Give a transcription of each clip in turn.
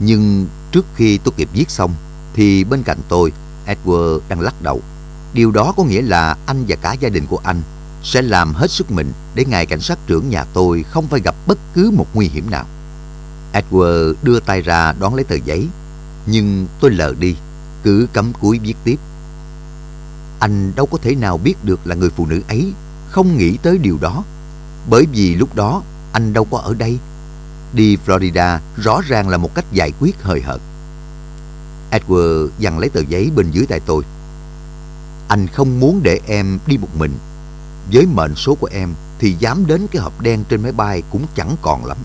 Nhưng trước khi tôi kịp viết xong thì bên cạnh tôi Edward đang lắc đầu. Điều đó có nghĩa là anh và cả gia đình của anh sẽ làm hết sức mình để ngài cảnh sát trưởng nhà tôi không phải gặp bất cứ một nguy hiểm nào. Edward đưa tay ra đón lấy tờ giấy, nhưng tôi lờ đi, cứ cắm cúi viết tiếp. Anh đâu có thể nào biết được là người phụ nữ ấy không nghĩ tới điều đó, bởi vì lúc đó anh đâu có ở đây. Đi Florida rõ ràng là một cách giải quyết hời hợt. Edward dằn lấy tờ giấy bên dưới tay tôi. Anh không muốn để em đi một mình. Với mệnh số của em thì dám đến cái hộp đen trên máy bay cũng chẳng còn lắm.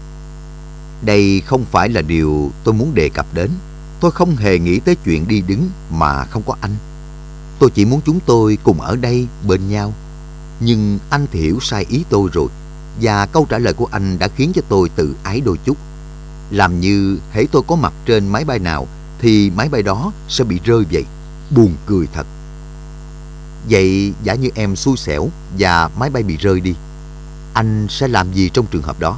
Đây không phải là điều tôi muốn đề cập đến. Tôi không hề nghĩ tới chuyện đi đứng mà không có anh. Tôi chỉ muốn chúng tôi cùng ở đây bên nhau. Nhưng anh thì hiểu sai ý tôi rồi. Và câu trả lời của anh đã khiến cho tôi tự ái đôi chút. Làm như hễ tôi có mặt trên máy bay nào thì máy bay đó sẽ bị rơi vậy. Buồn cười thật. Vậy giả như em xui xẻo và máy bay bị rơi đi. Anh sẽ làm gì trong trường hợp đó?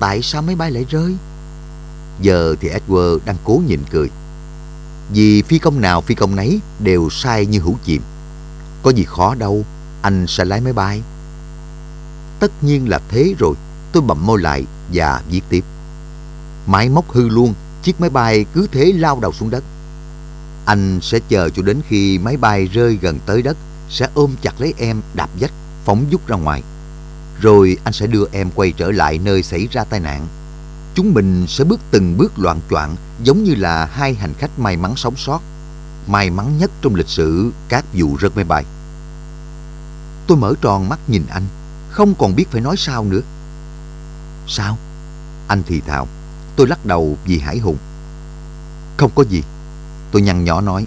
Tại sao máy bay lại rơi? Giờ thì Edward đang cố nhịn cười. Vì phi công nào phi công nấy đều sai như hữu chìm. Có gì khó đâu, anh sẽ lái máy bay. Tất nhiên là thế rồi, tôi bậm môi lại và viết tiếp. Máy móc hư luôn, chiếc máy bay cứ thế lao đầu xuống đất. Anh sẽ chờ cho đến khi máy bay rơi gần tới đất, sẽ ôm chặt lấy em đạp dách, phóng dút ra ngoài. Rồi anh sẽ đưa em quay trở lại nơi xảy ra tai nạn. Chúng mình sẽ bước từng bước loạn choạng giống như là hai hành khách may mắn sống sót. May mắn nhất trong lịch sử các vụ rớt máy bay. Tôi mở tròn mắt nhìn anh, không còn biết phải nói sao nữa. Sao? Anh thì thào. Tôi lắc đầu vì hải hùng. Không có gì. Tôi nhăn nhỏ nói.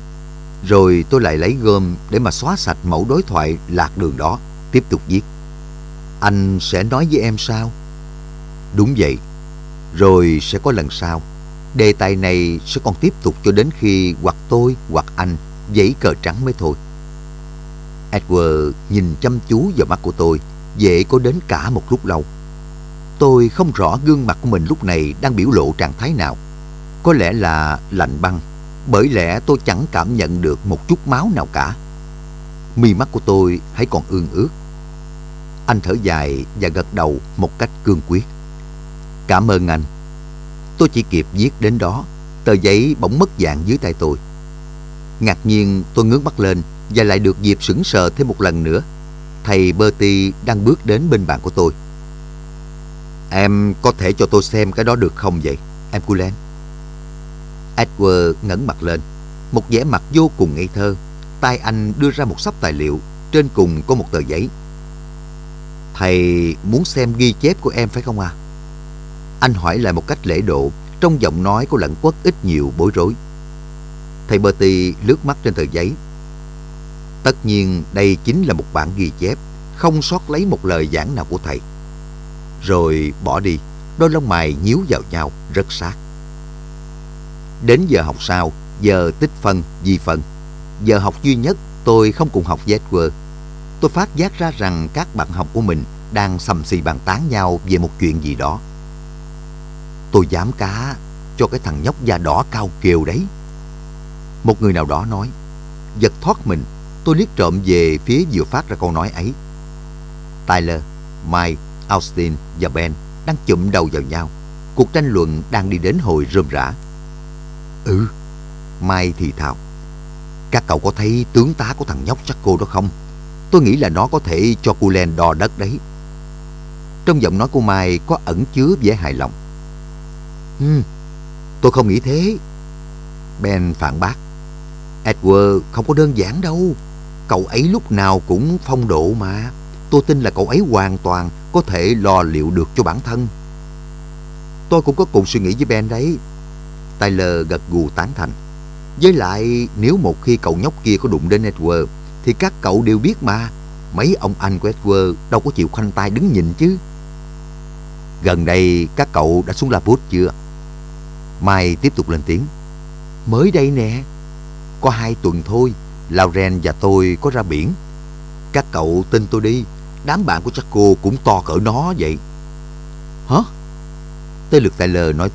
Rồi tôi lại lấy gom để mà xóa sạch mẫu đối thoại lạc đường đó. Tiếp tục viết. Anh sẽ nói với em sao? Đúng vậy. Rồi sẽ có lần sau. Đề tài này sẽ còn tiếp tục cho đến khi hoặc tôi hoặc anh giấy cờ trắng mới thôi. Edward nhìn chăm chú vào mắt của tôi, dễ có đến cả một lúc lâu. Tôi không rõ gương mặt của mình lúc này đang biểu lộ trạng thái nào. Có lẽ là lạnh băng, bởi lẽ tôi chẳng cảm nhận được một chút máu nào cả. Mi mắt của tôi hãy còn ương ướt. Anh thở dài và gật đầu một cách cương quyết. Cảm ơn anh. Tôi chỉ kịp viết đến đó, tờ giấy bỗng mất dạng dưới tay tôi. Ngạc nhiên tôi ngước mắt lên và lại được dịp sững sờ thêm một lần nữa. Thầy Bertie đang bước đến bên bạn của tôi. Em có thể cho tôi xem cái đó được không vậy, em Cullen? Edward ngẩng mặt lên, một vẻ mặt vô cùng ngây thơ. Tay anh đưa ra một sắp tài liệu, trên cùng có một tờ giấy. Thầy muốn xem ghi chép của em phải không à? Anh hỏi lại một cách lễ độ, trong giọng nói có lẫn quất ít nhiều bối rối. Thầy Bertie lướt mắt trên tờ giấy. Tất nhiên đây chính là một bản ghi chép, không sót lấy một lời giảng nào của thầy. Rồi bỏ đi, đôi lông mày nhíu vào nhau rất sát. Đến giờ học sau, giờ tích phân, di phân. Giờ học duy nhất tôi không cùng học với Edward. Tôi phát giác ra rằng các bạn học của mình đang sầm xì bàn tán nhau về một chuyện gì đó. Tôi dám cá cho cái thằng nhóc da đỏ cao kiều đấy. Một người nào đó nói, giật thoát mình, tôi liếc trộm về phía vừa phát ra câu nói ấy. Tyler, Mike, Austin và Ben đang chụm đầu vào nhau. Cuộc tranh luận đang đi đến hồi rơm rã. Ừ, Mike thì thào. Các cậu có thấy tướng tá của thằng nhóc cô đó không? Tôi nghĩ là nó có thể cho Culen đo đất đấy. Trong giọng nói của Mai có ẩn chứa vẻ hài lòng. Hmm, tôi không nghĩ thế. Ben phản bác. Edward không có đơn giản đâu. Cậu ấy lúc nào cũng phong độ mà. Tôi tin là cậu ấy hoàn toàn có thể lo liệu được cho bản thân. Tôi cũng có cùng suy nghĩ với Ben đấy. Tyler gật gù tán thành. Với lại nếu một khi cậu nhóc kia có đụng đến Edward thì các cậu đều biết mà. Mấy ông anh của Edward đâu có chịu khoanh tay đứng nhìn chứ. Gần đây các cậu đã xuống La Bút chưa? Mai tiếp tục lên tiếng. Mới đây nè. Có hai tuần thôi, Lauren và tôi có ra biển. Các cậu tin tôi đi, đám bạn của Chaco cũng to cỡ nó vậy. Hả? Tới lượt Tyler nói